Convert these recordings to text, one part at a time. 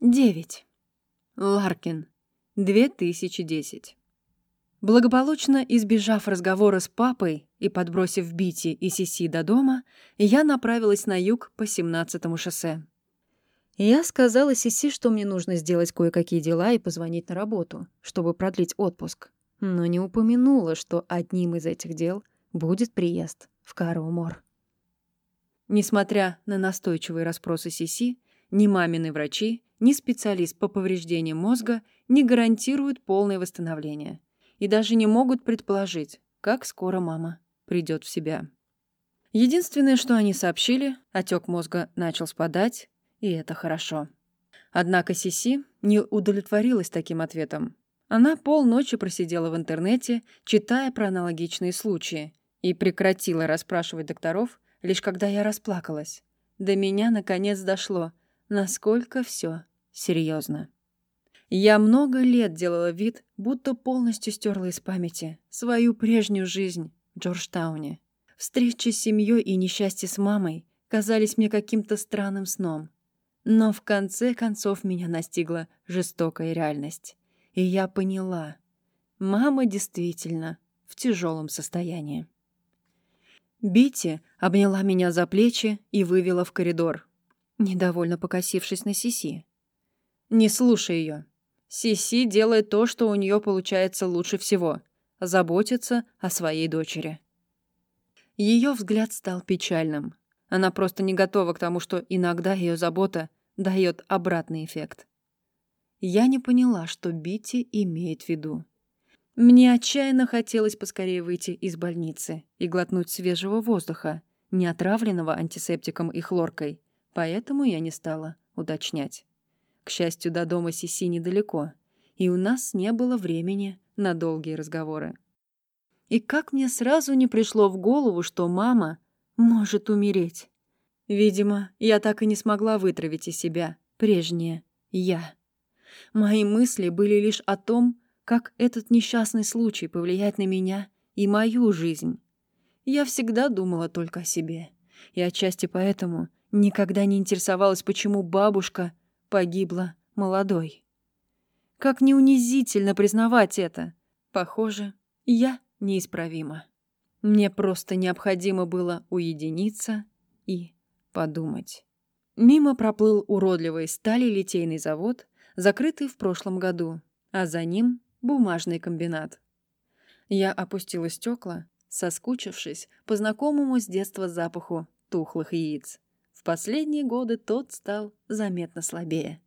9. Ларкин. 2010. Благополучно избежав разговора с папой и подбросив Бити и Сиси до дома, я направилась на юг по 17-му шоссе. Я сказала Сиси, что мне нужно сделать кое-какие дела и позвонить на работу, чтобы продлить отпуск, но не упомянула, что одним из этих дел будет приезд в Караумор. Несмотря на настойчивые расспросы Сиси, ни мамины врачи, ни специалист по повреждениям мозга не гарантируют полное восстановление и даже не могут предположить, как скоро мама придет в себя. Единственное, что они сообщили, отек мозга начал спадать, и это хорошо. Однако Сиси не удовлетворилась таким ответом. Она полночи просидела в интернете, читая про аналогичные случаи, и прекратила расспрашивать докторов, лишь когда я расплакалась. До меня наконец дошло — насколько все серьезно. Я много лет делала вид, будто полностью стерла из памяти свою прежнюю жизнь в Джорджтауне. Встречи с семьей и несчастье с мамой казались мне каким-то странным сном. Но в конце концов меня настигла жестокая реальность. И я поняла, мама действительно в тяжелом состоянии. Бити обняла меня за плечи и вывела в коридор недовольно покосившись на Сиси. «Не слушай ее. Сиси делает то, что у нее получается лучше всего — заботиться о своей дочери». Ее взгляд стал печальным. Она просто не готова к тому, что иногда ее забота дает обратный эффект. Я не поняла, что Бити имеет в виду. Мне отчаянно хотелось поскорее выйти из больницы и глотнуть свежего воздуха, не отравленного антисептиком и хлоркой, Поэтому я не стала уточнять. К счастью, до дома Сиси недалеко, и у нас не было времени на долгие разговоры. И как мне сразу не пришло в голову, что мама может умереть. Видимо, я так и не смогла вытравить из себя прежнее «я». Мои мысли были лишь о том, как этот несчастный случай повлияет на меня и мою жизнь. Я всегда думала только о себе, и отчасти поэтому Никогда не интересовалась, почему бабушка погибла молодой. Как неунизительно признавать это. Похоже, я неисправима. Мне просто необходимо было уединиться и подумать. Мимо проплыл уродливый стали-литейный завод, закрытый в прошлом году, а за ним бумажный комбинат. Я опустила стекла, соскучившись по знакомому с детства запаху тухлых яиц последние годы тот стал заметно слабее.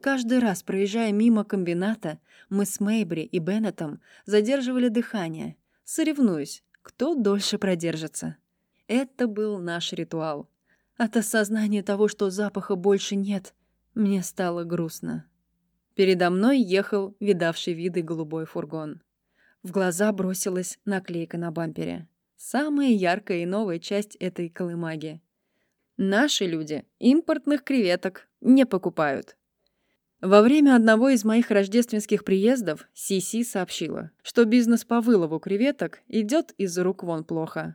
Каждый раз, проезжая мимо комбината, мы с Мейбри и Беннетом задерживали дыхание, соревнуясь, кто дольше продержится. Это был наш ритуал. От осознания того, что запаха больше нет, мне стало грустно. Передо мной ехал видавший виды голубой фургон. В глаза бросилась наклейка на бампере. Самая яркая и новая часть этой колымаги. Наши люди импортных креветок не покупают. Во время одного из моих рождественских приездов Сиси сообщила, что бизнес по вылову креветок идет из рук вон плохо.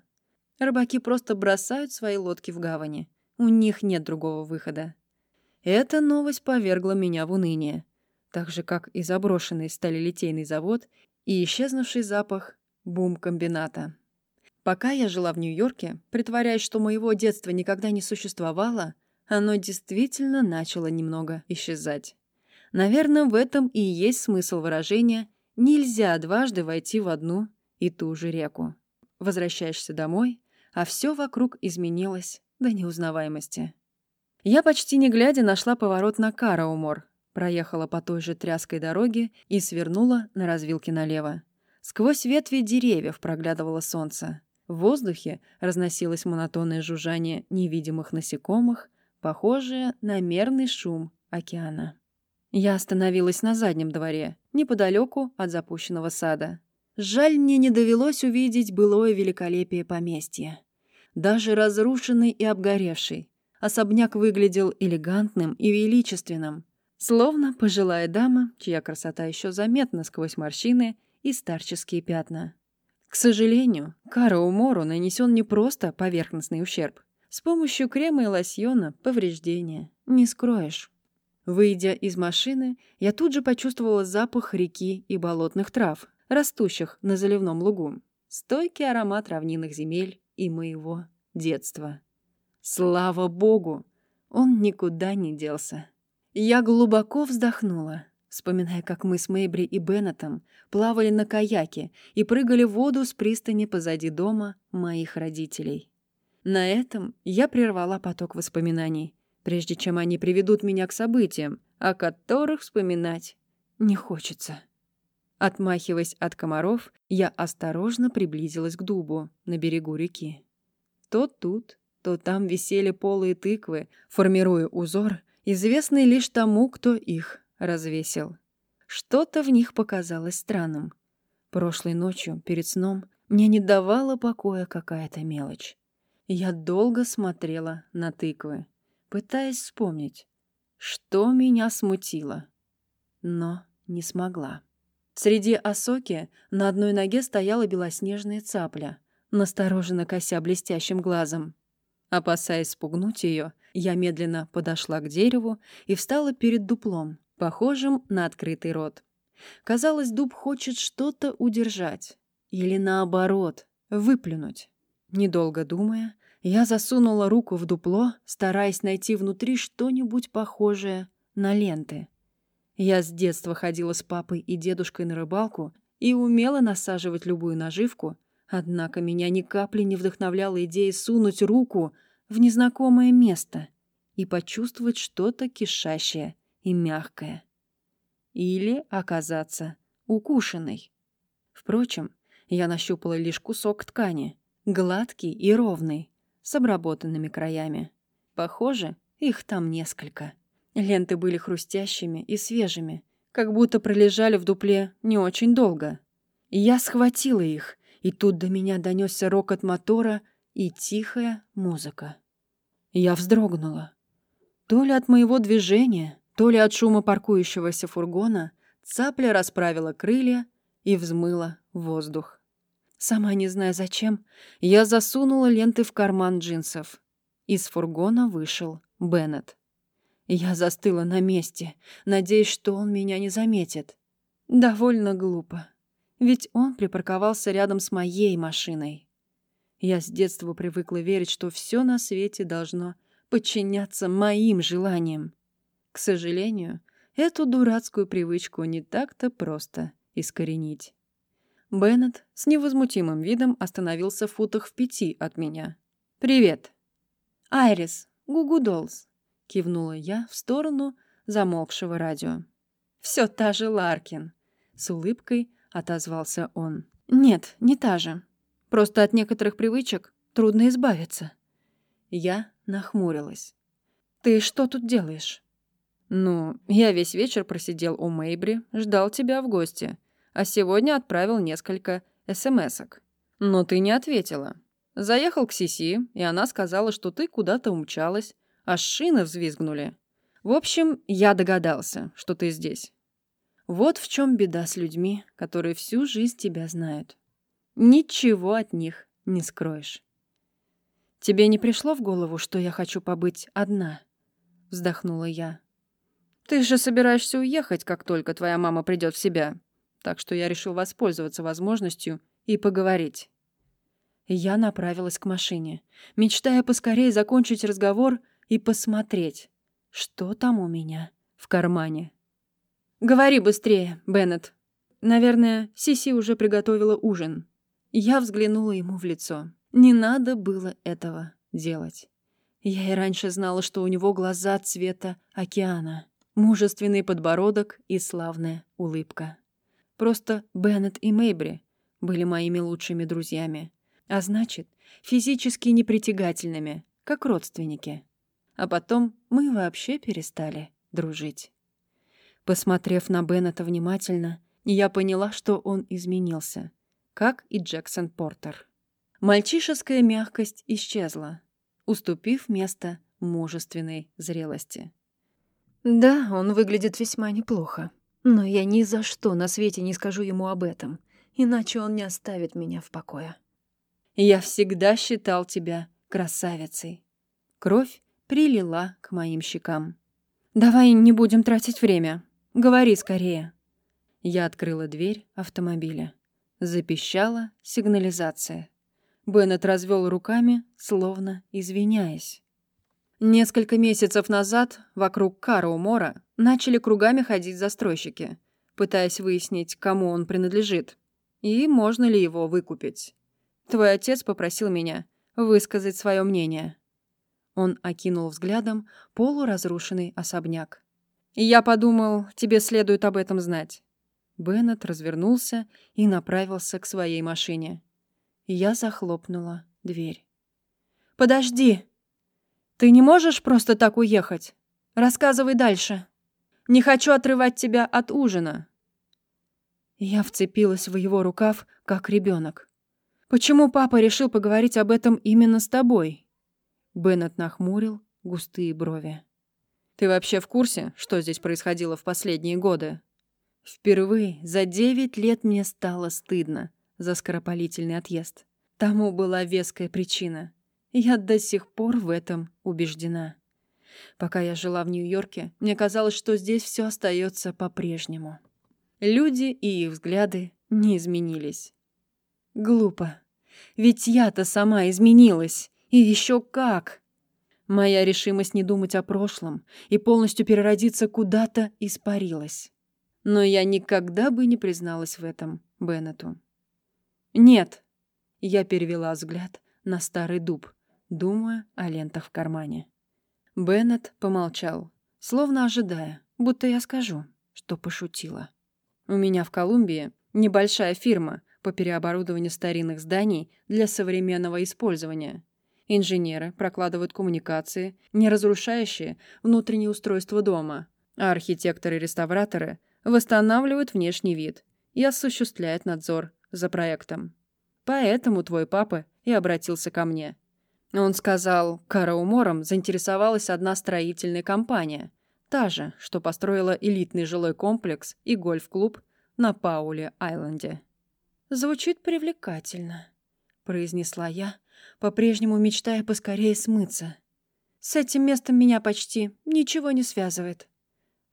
Рыбаки просто бросают свои лодки в гавани. У них нет другого выхода. Эта новость повергла меня в уныние, так же, как и заброшенный сталелитейный завод и исчезнувший запах бум-комбината. Пока я жила в Нью-Йорке, притворяясь, что моего детства никогда не существовало, оно действительно начало немного исчезать. Наверное, в этом и есть смысл выражения «нельзя дважды войти в одну и ту же реку». Возвращаешься домой, а все вокруг изменилось до неузнаваемости. Я почти не глядя нашла поворот на Караумор, проехала по той же тряской дороге и свернула на развилке налево. Сквозь ветви деревьев проглядывало солнце. В воздухе разносилось монотонное жужжание невидимых насекомых, похожее на мерный шум океана. Я остановилась на заднем дворе, неподалеку от запущенного сада. Жаль, мне не довелось увидеть былое великолепие поместья. Даже разрушенный и обгоревший, особняк выглядел элегантным и величественным, словно пожилая дама, чья красота еще заметна сквозь морщины и старческие пятна. К сожалению, Кару Мору нанесен не просто поверхностный ущерб. С помощью крема и лосьона повреждения не скроешь. Выйдя из машины, я тут же почувствовала запах реки и болотных трав, растущих на заливном лугу. Стойкий аромат равнинных земель и моего детства. Слава богу! Он никуда не делся. Я глубоко вздохнула, вспоминая, как мы с Мэйбри и Беннетом плавали на каяке и прыгали в воду с пристани позади дома моих родителей. На этом я прервала поток воспоминаний, прежде чем они приведут меня к событиям, о которых вспоминать не хочется. Отмахиваясь от комаров, я осторожно приблизилась к дубу на берегу реки. То тут, то там висели полые тыквы, формируя узор, известный лишь тому, кто их развесил. Что-то в них показалось странным. Прошлой ночью, перед сном, мне не давала покоя какая-то мелочь. Я долго смотрела на тыквы, пытаясь вспомнить, что меня смутило, но не смогла. Среди осоки на одной ноге стояла белоснежная цапля, настороженно кося блестящим глазом. Опасаясь спугнуть ее, я медленно подошла к дереву и встала перед дуплом, похожим на открытый рот. Казалось, дуб хочет что-то удержать. Или наоборот, выплюнуть. Недолго думая, я засунула руку в дупло, стараясь найти внутри что-нибудь похожее на ленты. Я с детства ходила с папой и дедушкой на рыбалку и умела насаживать любую наживку, однако меня ни капли не вдохновляла идея сунуть руку в незнакомое место и почувствовать что-то кишащее и мягкое. Или оказаться укушенной. Впрочем, я нащупала лишь кусок ткани, гладкий и ровный, с обработанными краями. Похоже, их там несколько. Ленты были хрустящими и свежими, как будто пролежали в дупле не очень долго. Я схватила их, и тут до меня донесся рокот мотора и тихая музыка. Я вздрогнула. То ли от моего движения, то ли от шума паркующегося фургона цапля расправила крылья и взмыла воздух. Сама не зная зачем, я засунула ленты в карман джинсов. Из фургона вышел Беннет. Я застыла на месте, надеясь, что он меня не заметит. Довольно глупо. Ведь он припарковался рядом с моей машиной. Я с детства привыкла верить, что все на свете должно подчиняться моим желаниям. К сожалению, эту дурацкую привычку не так-то просто искоренить. Беннет с невозмутимым видом остановился в футах в пяти от меня. «Привет!» «Айрис, Гугу Доллс», — кивнула я в сторону замолкшего радио. «Все та же Ларкин», — с улыбкой отозвался он. «Нет, не та же. Просто от некоторых привычек трудно избавиться». Я нахмурилась. «Ты что тут делаешь?» «Ну, я весь вечер просидел у Мэйбри, ждал тебя в гости а сегодня отправил несколько СМСок. Но ты не ответила. Заехал к Сиси, и она сказала, что ты куда-то умчалась, аж шины взвизгнули. В общем, я догадался, что ты здесь. Вот в чем беда с людьми, которые всю жизнь тебя знают. Ничего от них не скроешь. «Тебе не пришло в голову, что я хочу побыть одна?» — вздохнула я. «Ты же собираешься уехать, как только твоя мама придет в себя так что я решил воспользоваться возможностью и поговорить. Я направилась к машине, мечтая поскорее закончить разговор и посмотреть, что там у меня в кармане. «Говори быстрее, Беннет». Наверное, Сиси уже приготовила ужин. Я взглянула ему в лицо. Не надо было этого делать. Я и раньше знала, что у него глаза цвета океана, мужественный подбородок и славная улыбка. Просто Беннет и Мейбри были моими лучшими друзьями. А значит, физически непритягательными, как родственники. А потом мы вообще перестали дружить. Посмотрев на Беннета внимательно, я поняла, что он изменился, как и Джексон Портер. Мальчишеская мягкость исчезла, уступив место мужественной зрелости. Да, он выглядит весьма неплохо. Но я ни за что на свете не скажу ему об этом, иначе он не оставит меня в покое. Я всегда считал тебя красавицей. Кровь прилила к моим щекам. Давай не будем тратить время. Говори скорее. Я открыла дверь автомобиля. Запищала сигнализация. Беннет развел руками, словно извиняясь. Несколько месяцев назад вокруг Караумора начали кругами ходить застройщики, пытаясь выяснить, кому он принадлежит и можно ли его выкупить. Твой отец попросил меня высказать свое мнение. Он окинул взглядом полуразрушенный особняк. «Я подумал, тебе следует об этом знать». Беннет развернулся и направился к своей машине. Я захлопнула дверь. «Подожди! Ты не можешь просто так уехать? Рассказывай дальше. Не хочу отрывать тебя от ужина». Я вцепилась в его рукав, как ребенок. «Почему папа решил поговорить об этом именно с тобой?» Беннет нахмурил густые брови. «Ты вообще в курсе, что здесь происходило в последние годы?» Впервые за девять лет мне стало стыдно за скоропалительный отъезд. Тому была веская причина. Я до сих пор в этом убеждена. Пока я жила в Нью-Йорке, мне казалось, что здесь все остается по-прежнему. Люди и их взгляды не изменились. Глупо. Ведь я-то сама изменилась. И еще как! Моя решимость не думать о прошлом и полностью переродиться куда-то испарилась. Но я никогда бы не призналась в этом Беннету. «Нет!» Я перевела взгляд на старый дуб, думая о лентах в кармане. Беннет помолчал, словно ожидая, будто я скажу, что пошутила. «У меня в Колумбии небольшая фирма по переоборудованию старинных зданий для современного использования. Инженеры прокладывают коммуникации, не разрушающие внутреннее устройство дома, а архитекторы-реставраторы восстанавливают внешний вид и осуществляют надзор за проектом. Поэтому твой папа и обратился ко мне. Он сказал, Караумором заинтересовалась одна строительная компания, та же, что построила элитный жилой комплекс и гольф-клуб на Пауле-Айленде. «Звучит привлекательно», — произнесла я, по-прежнему мечтая поскорее смыться. «С этим местом меня почти ничего не связывает.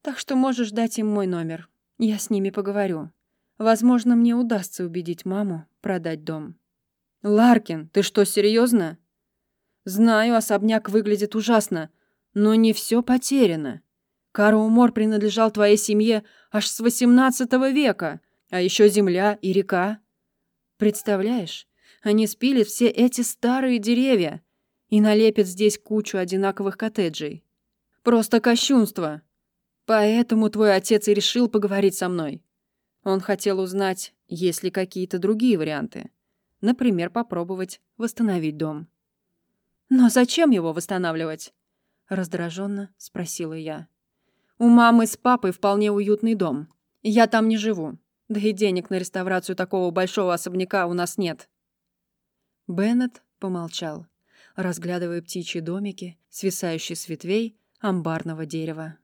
Так что можешь дать им мой номер. Я с ними поговорю. Возможно, мне удастся убедить маму продать дом». «Ларкин, ты что, серьезно? «Знаю, особняк выглядит ужасно, но не все потеряно. Караумор принадлежал твоей семье аж с XVIII века, а еще земля и река. Представляешь, они спилят все эти старые деревья и налепят здесь кучу одинаковых коттеджей. Просто кощунство. Поэтому твой отец и решил поговорить со мной. Он хотел узнать, есть ли какие-то другие варианты. Например, попробовать восстановить дом. «Но зачем его восстанавливать?» Раздраженно спросила я. «У мамы с папой вполне уютный дом. Я там не живу. Да и денег на реставрацию такого большого особняка у нас нет. Беннет помолчал, разглядывая птичьи домики, свисающие с ветвей амбарного дерева.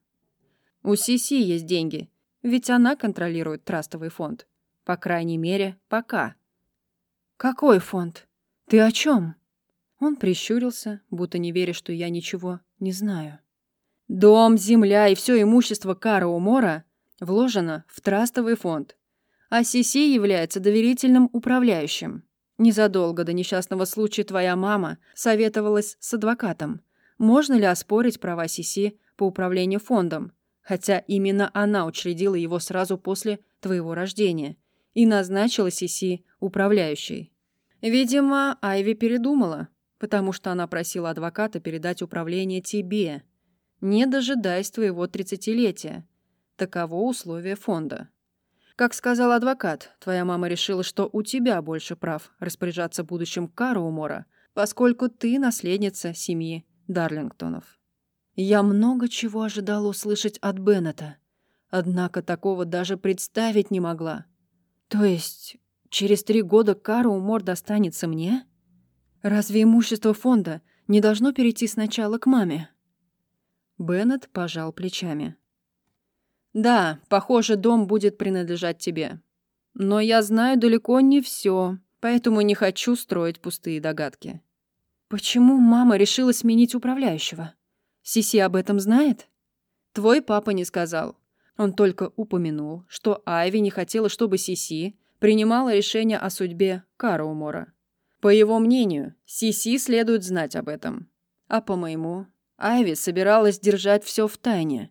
«У Сиси есть деньги, ведь она контролирует трастовый фонд. По крайней мере, пока». «Какой фонд? Ты о чем? Он прищурился, будто не веря, что я ничего не знаю. «Дом, земля и все имущество Кара Умора вложено в трастовый фонд, а Сиси является доверительным управляющим. Незадолго до несчастного случая твоя мама советовалась с адвокатом. Можно ли оспорить права Сиси по управлению фондом, хотя именно она учредила его сразу после твоего рождения и назначила Сиси управляющей. Видимо, Айви передумала, потому что она просила адвоката передать управление тебе, не дожидаясь твоего тридцатилетия. Таково условие фонда. Как сказал адвокат, твоя мама решила, что у тебя больше прав распоряжаться будущим Караумора, поскольку ты наследница семьи Дарлингтонов. Я много чего ожидала услышать от Беннета, однако такого даже представить не могла. То есть через три года Караумор достанется мне? Разве имущество фонда не должно перейти сначала к маме? Беннет пожал плечами. Да, похоже, дом будет принадлежать тебе. Но я знаю далеко не все, поэтому не хочу строить пустые догадки. Почему мама решила сменить управляющего? Сиси об этом знает? Твой папа не сказал. Он только упомянул, что Айви не хотела, чтобы Сиси принимала решение о судьбе Караумора. По его мнению, Сиси следует знать об этом. А по моему, Айви собиралась держать все в тайне.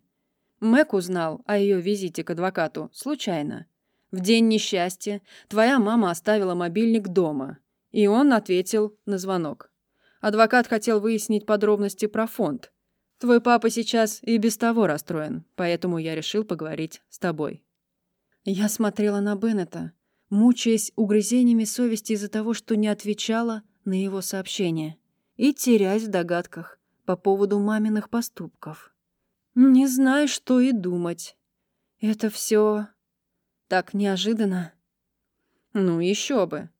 Мэг узнал о ее визите к адвокату случайно. В день несчастья твоя мама оставила мобильник дома, и он ответил на звонок. Адвокат хотел выяснить подробности про фонд. Твой папа сейчас и без того расстроен, поэтому я решил поговорить с тобой. Я смотрела на Беннета, мучаясь угрызениями совести из-за того, что не отвечала на его сообщение, и теряясь в догадках по поводу маминых поступков. Не знаю, что и думать. Это все так неожиданно. Ну, еще бы.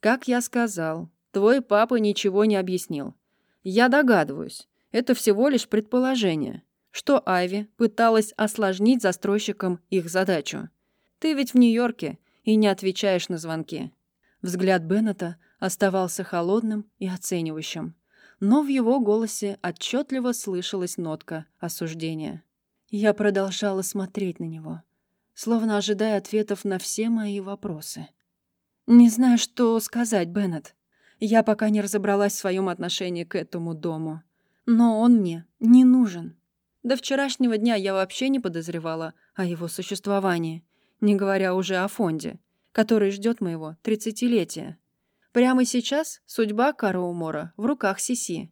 Как я сказал, твой папа ничего не объяснил. Я догадываюсь, это всего лишь предположение, что Айви пыталась осложнить застройщикам их задачу. Ты ведь в Нью-Йорке и не отвечаешь на звонки. Взгляд Беннета оставался холодным и оценивающим, но в его голосе отчетливо слышалась нотка осуждения. Я продолжала смотреть на него, словно ожидая ответов на все мои вопросы. «Не знаю, что сказать, Беннет. Я пока не разобралась в своем отношении к этому дому. Но он мне не нужен. До вчерашнего дня я вообще не подозревала о его существовании не говоря уже о фонде, который ждет моего тридцатилетия. Прямо сейчас судьба Кароумора в руках Сиси.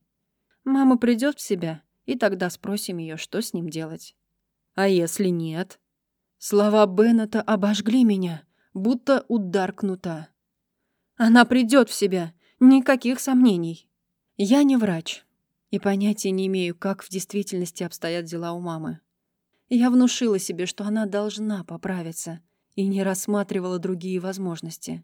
Мама придет в себя, и тогда спросим ее, что с ним делать. А если нет? Слова Беннета обожгли меня, будто удар кнута. Она придет в себя, никаких сомнений. Я не врач, и понятия не имею, как в действительности обстоят дела у мамы. Я внушила себе, что она должна поправиться, и не рассматривала другие возможности.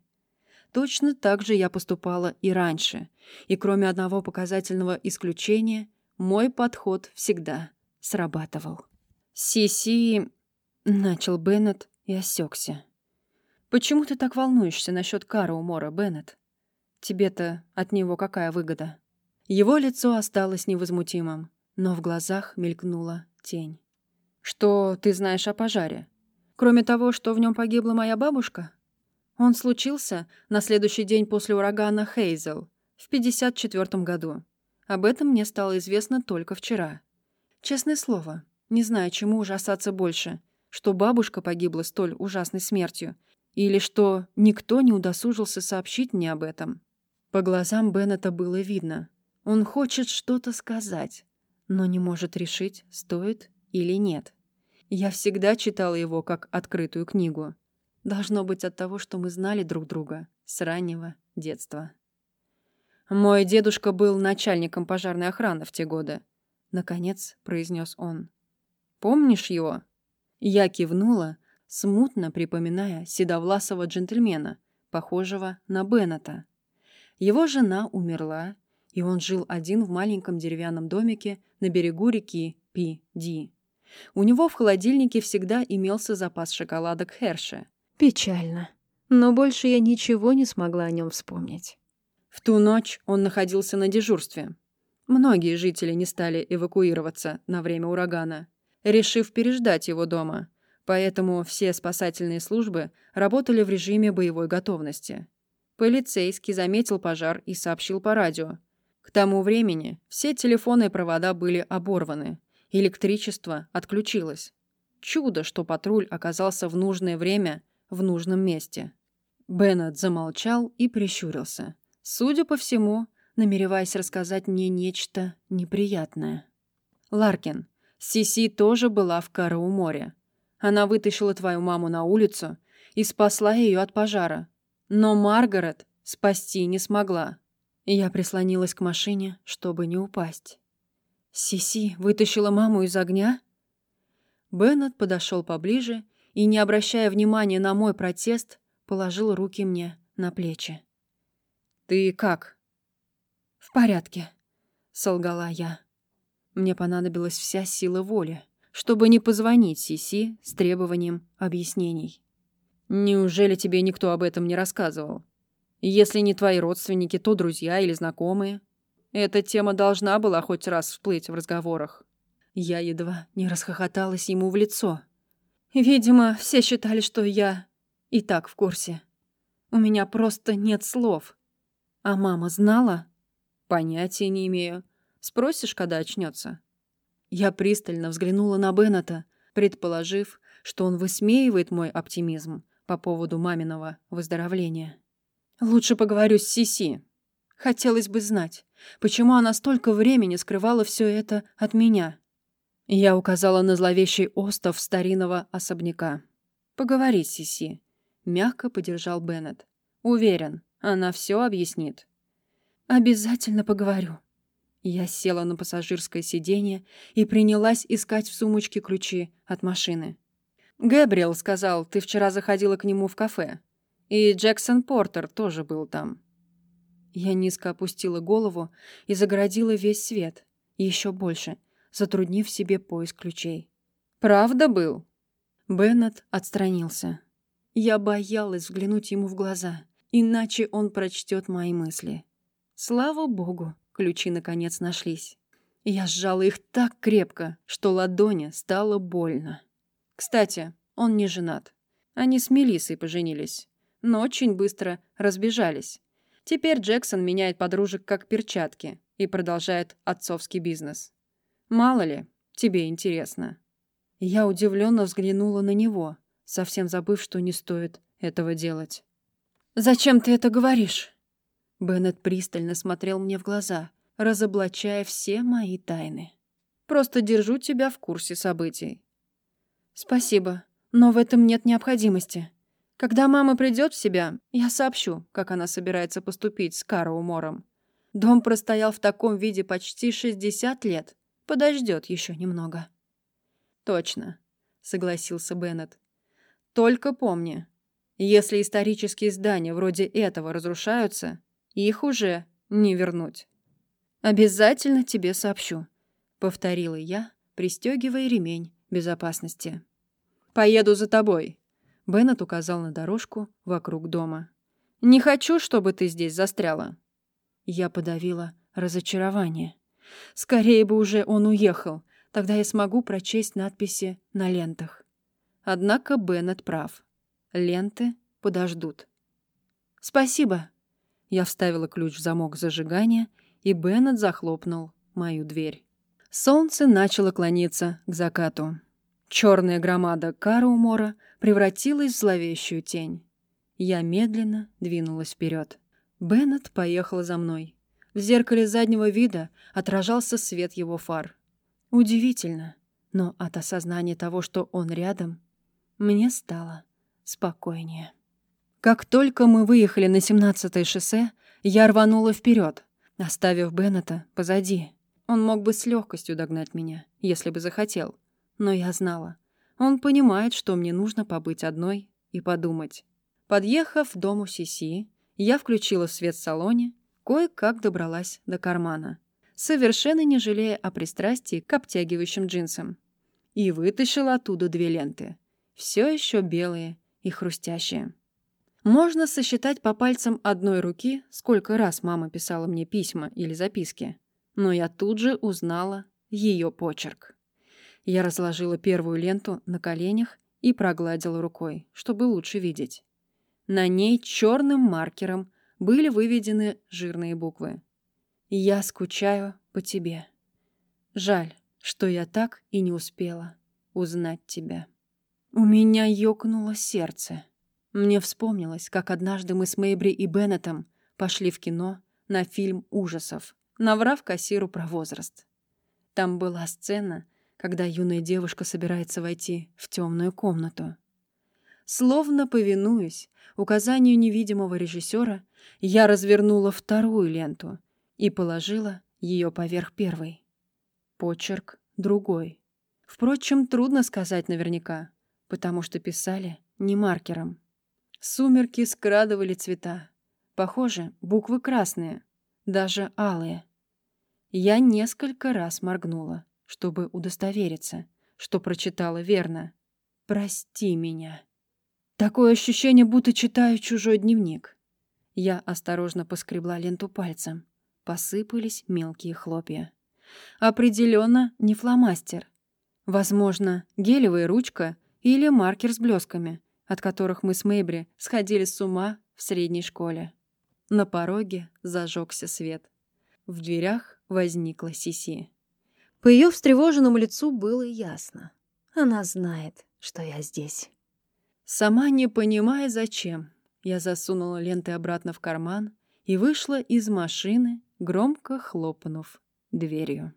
Точно так же я поступала и раньше, и кроме одного показательного исключения, мой подход всегда срабатывал. «Си-си...» — начал Беннет и осекся. «Почему ты так волнуешься насчет Кара Умора, Беннет? Тебе-то от него какая выгода?» Его лицо осталось невозмутимым, но в глазах мелькнула тень. Что ты знаешь о пожаре? Кроме того, что в нем погибла моя бабушка? Он случился на следующий день после урагана Хейзел в 54 году. Об этом мне стало известно только вчера. Честное слово, не знаю, чему ужасаться больше, что бабушка погибла столь ужасной смертью, или что никто не удосужился сообщить мне об этом. По глазам Беннета было видно. Он хочет что-то сказать, но не может решить, стоит или нет. Я всегда читала его как открытую книгу. Должно быть от того, что мы знали друг друга с раннего детства. «Мой дедушка был начальником пожарной охраны в те годы», — наконец произнес он. «Помнишь его?» Я кивнула, смутно припоминая седовласого джентльмена, похожего на Беннета. Его жена умерла, и он жил один в маленьком деревянном домике на берегу реки Пи-Ди. У него в холодильнике всегда имелся запас шоколадок Херши. Печально. Но больше я ничего не смогла о нем вспомнить. В ту ночь он находился на дежурстве. Многие жители не стали эвакуироваться на время урагана, решив переждать его дома, поэтому все спасательные службы работали в режиме боевой готовности. Полицейский заметил пожар и сообщил по радио. К тому времени все телефоны и провода были оборваны, Электричество отключилось. Чудо, что патруль оказался в нужное время в нужном месте. Беннет замолчал и прищурился. Судя по всему, намереваясь рассказать мне нечто неприятное. «Ларкин, Сиси тоже была в Карауморе. Она вытащила твою маму на улицу и спасла ее от пожара. Но Маргарет спасти не смогла. Я прислонилась к машине, чтобы не упасть. Сиси вытащила маму из огня? Беннет подошел поближе и, не обращая внимания на мой протест, положил руки мне на плечи. «Ты как?» «В порядке», — солгала я. Мне понадобилась вся сила воли, чтобы не позвонить Сиси с требованием объяснений. «Неужели тебе никто об этом не рассказывал? Если не твои родственники, то друзья или знакомые?» Эта тема должна была хоть раз всплыть в разговорах. Я едва не расхохоталась ему в лицо. Видимо, все считали, что я и так в курсе. У меня просто нет слов. А мама знала? Понятия не имею. Спросишь, когда очнется. Я пристально взглянула на Беннета, предположив, что он высмеивает мой оптимизм по поводу маминого выздоровления. Лучше поговорю с Сиси. Хотелось бы знать, почему она столько времени скрывала все это от меня. Я указала на зловещий остов старинного особняка. «Поговори с Сиси», — мягко поддержал Беннет. «Уверен, она все объяснит». «Обязательно поговорю». Я села на пассажирское сиденье и принялась искать в сумочке ключи от машины. «Гэбриэл сказал, ты вчера заходила к нему в кафе. И Джексон Портер тоже был там». Я низко опустила голову и загородила весь свет. Еще больше — затруднив себе поиск ключей. «Правда был?» Беннет отстранился. Я боялась взглянуть ему в глаза, иначе он прочтет мои мысли. Слава богу, ключи наконец нашлись. Я сжала их так крепко, что ладони стало больно. Кстати, он не женат. Они с Мелиссой поженились, но очень быстро разбежались. Теперь Джексон меняет подружек как перчатки и продолжает отцовский бизнес. Мало ли, тебе интересно. Я удивленно взглянула на него, совсем забыв, что не стоит этого делать. «Зачем ты это говоришь?» Беннет пристально смотрел мне в глаза, разоблачая все мои тайны. «Просто держу тебя в курсе событий». «Спасибо, но в этом нет необходимости. Когда мама придет в себя, я сообщу, как она собирается поступить с Кароу Мором. Дом простоял в таком виде почти 60 лет. Подождет еще немного. Точно, согласился Беннет. Только помни, если исторические здания вроде этого разрушаются, их уже не вернуть. Обязательно тебе сообщу, повторила я, пристегивая ремень безопасности. Поеду за тобой. Беннет указал на дорожку вокруг дома. Не хочу, чтобы ты здесь застряла. Я подавила разочарование. Скорее бы уже он уехал, тогда я смогу прочесть надписи на лентах. Однако Беннет прав. Ленты подождут. «Спасибо!» Я вставила ключ в замок зажигания, и Беннет захлопнул мою дверь. Солнце начало клониться к закату. Черная громада Караумора превратилась в зловещую тень. Я медленно двинулась вперед. Беннет поехал за мной. В зеркале заднего вида отражался свет его фар. Удивительно, но от осознания того, что он рядом, мне стало спокойнее. Как только мы выехали на 17-е шоссе, я рванула вперед, оставив Беннета позади. Он мог бы с легкостью догнать меня, если бы захотел. Но я знала. Он понимает, что мне нужно побыть одной и подумать. Подъехав к дому Сиси, я включила свет в салоне кое-как добралась до кармана, совершенно не жалея о пристрастии к обтягивающим джинсам. И вытащила оттуда две ленты, все еще белые и хрустящие. Можно сосчитать по пальцам одной руки, сколько раз мама писала мне письма или записки. Но я тут же узнала ее почерк. Я разложила первую ленту на коленях и прогладила рукой, чтобы лучше видеть. На ней черным маркером были выведены жирные буквы. «Я скучаю по тебе. Жаль, что я так и не успела узнать тебя». У меня ёкнуло сердце. Мне вспомнилось, как однажды мы с Мэйбри и Беннетом пошли в кино на фильм ужасов, наврав кассиру про возраст. Там была сцена, когда юная девушка собирается войти в темную комнату. Словно повинуясь указанию невидимого режиссера, я развернула вторую ленту и положила ее поверх первой. Почерк другой. Впрочем, трудно сказать наверняка, потому что писали не маркером. Сумерки скрадывали цвета. Похоже, буквы красные, даже алые. Я несколько раз моргнула, чтобы удостовериться, что прочитала верно. «Прости меня». Такое ощущение, будто читаю чужой дневник. Я осторожно поскребла ленту пальцем. Посыпались мелкие хлопья. Определенно не фломастер. Возможно, гелевая ручка или маркер с блесками, от которых мы с Мэйбри сходили с ума в средней школе. На пороге зажегся свет. В дверях возникла Сиси. По ее встревоженному лицу было ясно. Она знает, что я здесь. Сама не понимая, зачем, я засунула ленты обратно в карман и вышла из машины, громко хлопнув дверью.